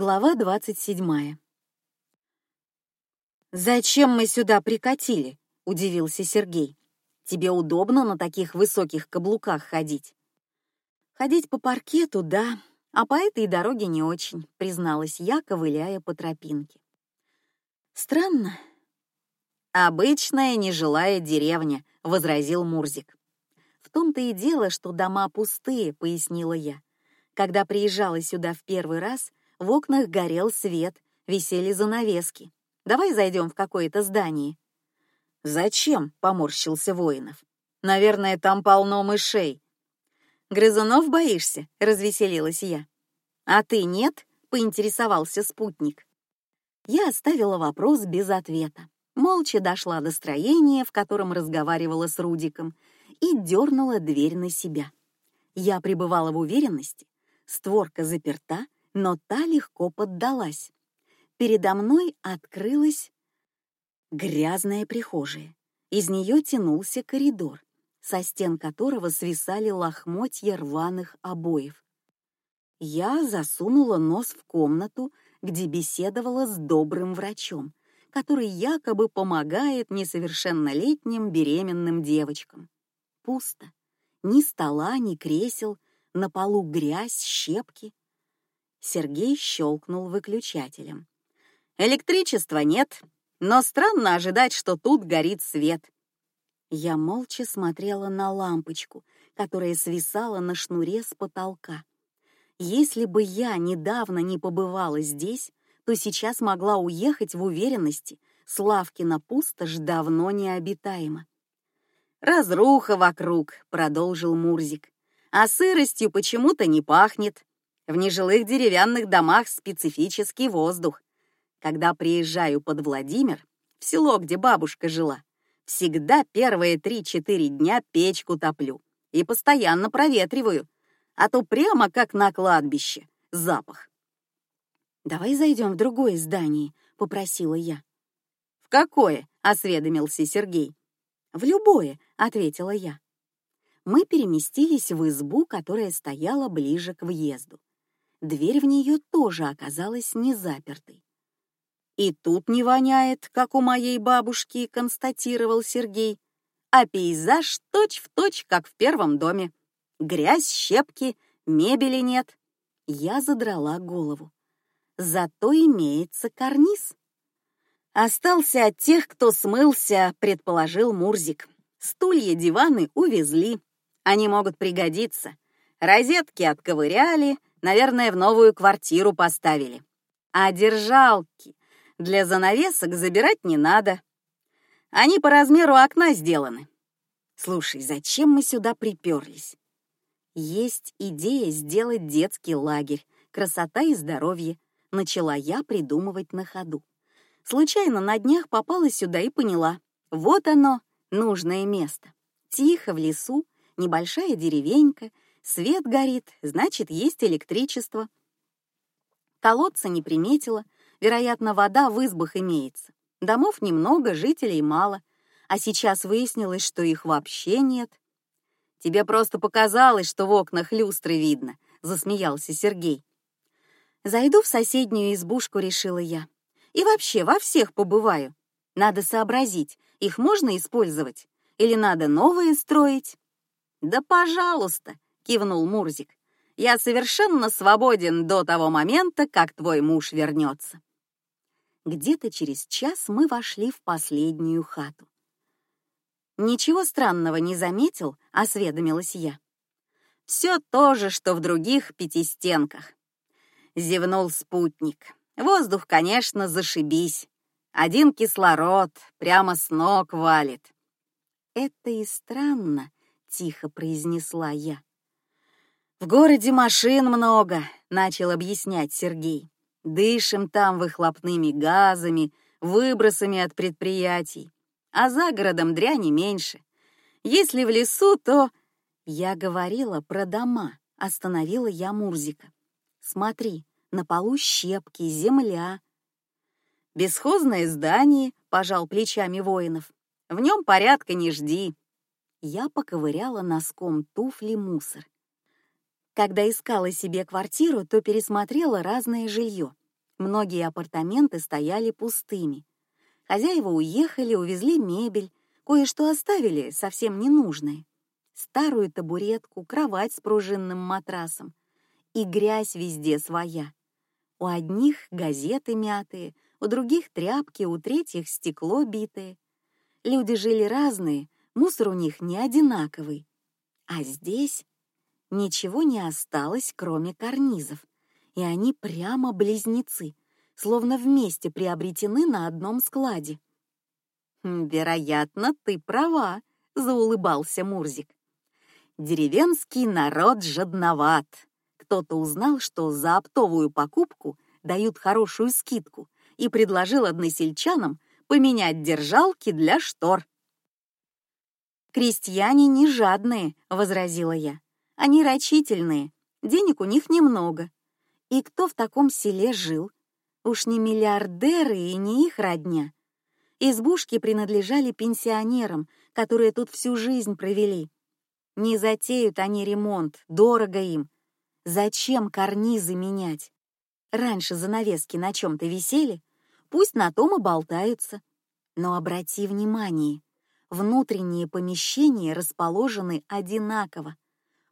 Глава двадцать седьмая. Зачем мы сюда прикатили? удивился Сергей. Тебе удобно на таких высоких каблуках ходить? Ходить по паркету, да, а по этой дороге не очень, призналась я, ковыляя по тропинке. Странно. Обычная нежилая деревня, возразил Мурзик. В том-то и дело, что дома пустые, пояснила я. Когда приезжала сюда в первый раз, в окнах горел свет, висели занавески. Давай зайдем в какое-то здание. Зачем? Поморщился воинов. Наверное, там полно мышей. Грызунов боишься? Развеселилась я. А ты нет? Поинтересовался спутник. Я оставила вопрос без ответа. Молча дошла до строения, в котором разговаривала с Рудиком, и дернула дверь на себя. Я пребывала в уверенности, створка заперта, но та легко поддалась. Передо мной открылась грязная прихожая. Из нее тянулся коридор, со стен которого свисали лохмотья рваных обоев. Я засунула нос в комнату, где беседовала с добрым врачом, который якобы помогает несовершеннолетним беременным девочкам. Пусто. Ни стола, ни кресел, на полу грязь, щепки. Сергей щелкнул выключателем. Электричества нет, но странно ожидать, что тут горит свет. Я молча смотрела на лампочку, которая свисала на шнуре с потолка. Если бы я недавно не побывала здесь, то сейчас могла уехать в уверенности, Славкина пустошь давно необитаема. Разруха вокруг, продолжил Мурзик, а сыростью почему-то не пахнет. В нежилых деревянных домах специфический воздух. Когда приезжаю под Владимир, в село, где бабушка жила, всегда первые три-четыре дня печку топлю и постоянно проветриваю, а то прямо как на кладбище запах. Давай зайдем в другое здание, попросила я. В какое? осведомился Сергей. В любое, ответила я. Мы переместились в избу, которая стояла ближе к въезду дверь в нее тоже оказалась не запертой. И тут не воняет, как у моей бабушки, констатировал Сергей. А пейзаж точь-в-точь, как в первом доме. Грязь, щепки, мебели нет. Я задрала голову. Зато имеется карниз. Остался от тех, кто смылся, предположил Мурзик. Стулья, диваны увезли. Они могут пригодиться. Розетки отковыряли, Наверное, в новую квартиру поставили. А держалки для занавесок забирать не надо. Они по размеру окна сделаны. Слушай, зачем мы сюда приперлись? Есть идея сделать детский лагерь, красота и здоровье. Начала я придумывать на ходу. Случайно на днях попала сюда и поняла. Вот оно, нужное место. Тихо в лесу, небольшая деревенька, Свет горит, значит, есть электричество. Колодца не приметила, вероятно, вода в избах имеется. Домов немного, жителей мало, а сейчас выяснилось, что их вообще нет. Тебе просто показалось, что в окнах люстры видно, засмеялся Сергей. Зайду в соседнюю избушку, решила я. И вообще во всех побываю. Надо сообразить, их можно использовать или надо новые строить. Да, пожалуйста, кивнул Мурзик. Я совершенно свободен до того момента, как твой муж вернется. Где-то через час мы вошли в последнюю хату. Ничего странного не заметил, осведомилась я. Все то же, что в других пятистенках. Зевнул спутник. Воздух, конечно, зашибись. Один кислород прямо с ног валит. Это и странно, тихо произнесла я. В городе машин много, начал объяснять Сергей. Дышим там выхлопными газами, выбросами от предприятий, а за городом дряни меньше. Если в лесу, то я говорила про дома. Остановила я Мурзика. Смотри, на полу щепки, земля. Бесхозное здание, пожал плечами воинов. В нем порядка не жди. Я поковыряла носком туфли мусор. Когда искала себе квартиру, то пересмотрела разное жилье. Многие апартаменты стояли пустыми. Хозяева уехали, увезли мебель, кое-что оставили совсем ненужное. Старую табуретку, кровать с пружинным матрасом. И грязь везде своя. У одних газеты мятые, у других тряпки, у третьих стекло битое. Люди жили разные, мусор у них не одинаковый. А здесь ничего не осталось, кроме карнизов, и они прямо близнецы, словно вместе приобретены на одном складе. «Хм, «Вероятно, ты права», — заулыбался Мурзик. «Деревенский народ жадноват. Кто-то узнал, что за оптовую покупку дают хорошую скидку, и предложил односельчанам поменять держалки для штор. «Крестьяне не жадные», — возразила я. «Они рачительные, денег у них немного. И кто в таком селе жил? Уж не миллиардеры и не их родня. Избушки принадлежали пенсионерам, которые тут всю жизнь провели. Не затеют они ремонт, дорого им. Зачем карнизы менять? Раньше занавески на чем-то висели, пусть на том и болтаются. Но обрати внимание, внутренние помещения расположены одинаково.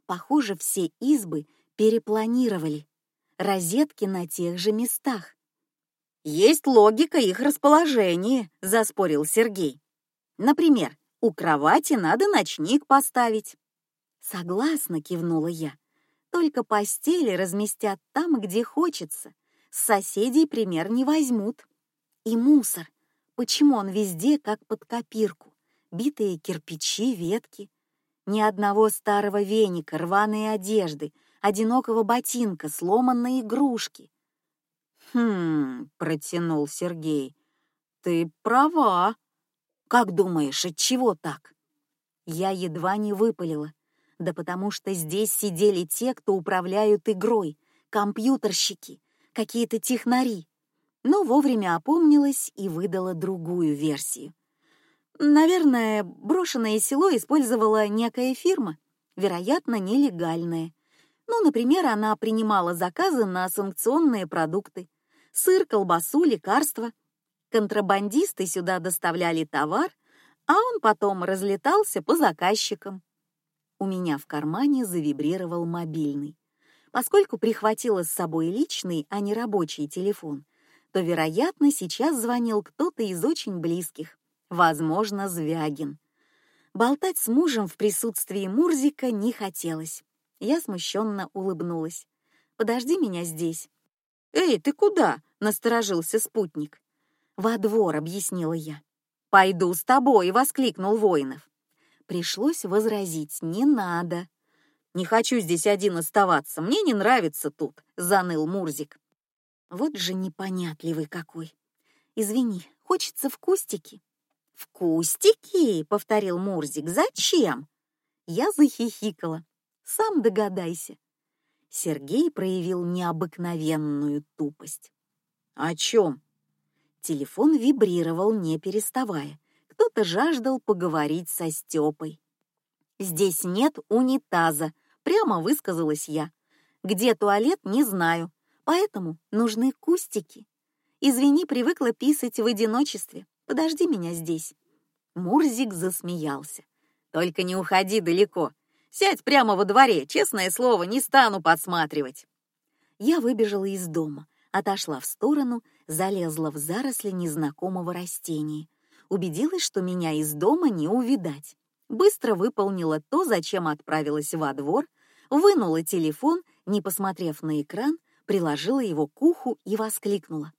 Похоже, все избы перепланировали. Розетки на тех же местах. Есть логика их расположения, заспорил Сергей. Например, у кровати надо ночник поставить. Согласна, кивнула я. Только постели разместят там, где хочется. С соседей пример не возьмут. И мусор. Почему он везде как под копирку? Битые кирпичи, ветки. Ни одного старого веника, рваные одежды, одинокого ботинка, сломанные игрушки. Хм, протянул Сергей. Ты права. Как думаешь, от чего так? Я едва не выпалила. Да потому что здесь сидели те, кто управляют игрой, компьютерщики, какие-то технари но вовремя опомнилась и выдала другую версию. Наверное, брошенное село использовала некая фирма, вероятно, нелегальная. Ну, например, она принимала заказы на санкционные продукты: сыр, колбасу, лекарства. Контрабандисты сюда доставляли товар, а он потом разлетался по заказчикам. У меня в кармане завибрировал мобильный. Поскольку прихватила с собой личный, а не рабочий телефон, то, вероятно, сейчас звонил кто-то из очень близких, возможно, Звягин. Болтать с мужем в присутствии Мурзика не хотелось. Я смущенно улыбнулась. Подожди меня здесь. Эй, ты куда? Насторожился спутник. Во двор, объяснила я. Пойду с тобой, воскликнул Воинов. Пришлось возразить: не надо. Не хочу здесь один оставаться, мне не нравится тут, заныл Мурзик. Вот же непонятливый какой. Извини, хочется в кустики. В кустики, повторил Мурзик. Зачем? Я захихикала. Сам догадайся. Сергей проявил необыкновенную тупость. О чем? Телефон вибрировал, не переставая. Кто-то жаждал поговорить со Степой. Здесь нет унитаза, прямо высказалась я. Где туалет, не знаю. Поэтому нужны кустики. Извини, привыкла писать в одиночестве. Подожди меня здесь. Мурзик засмеялся. Только не уходи далеко. Сядь прямо во дворе. Честное слово, не стану подсматривать. Я выбежала из дома, отошла в сторону, залезла в заросли незнакомого растения, убедилась, что меня из дома не увидать. Быстро выполнила то, зачем отправилась во двор, вынула телефон, не посмотрев на экран, приложила его к уху и воскликнула.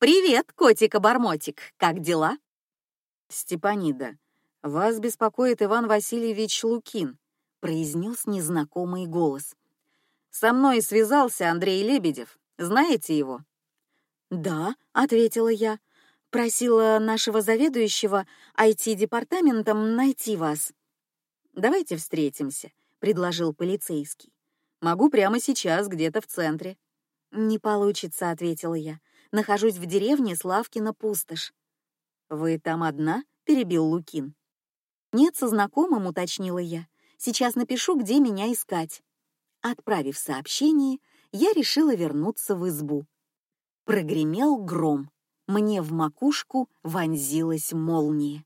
«Привет, котик-обормотик, как дела?» «Степанида, вас беспокоит Иван Васильевич Лукин», произнес незнакомый голос. «Со мной связался Андрей Лебедев. Знаете его?» «Да», — ответила я. «Просила нашего заведующего IT-департаментом найти вас». «Давайте встретимся», — предложил полицейский. «Могу прямо сейчас, где-то в центре». Не получится, ответила я. Нахожусь в деревне Славкина пустошь. Вы там одна? перебил Лукин. Нет, со знакомым, уточнила я. Сейчас напишу, где меня искать. Отправив сообщение, я решила вернуться в избу. Прогремел гром. Мне в макушку вонзилась молния.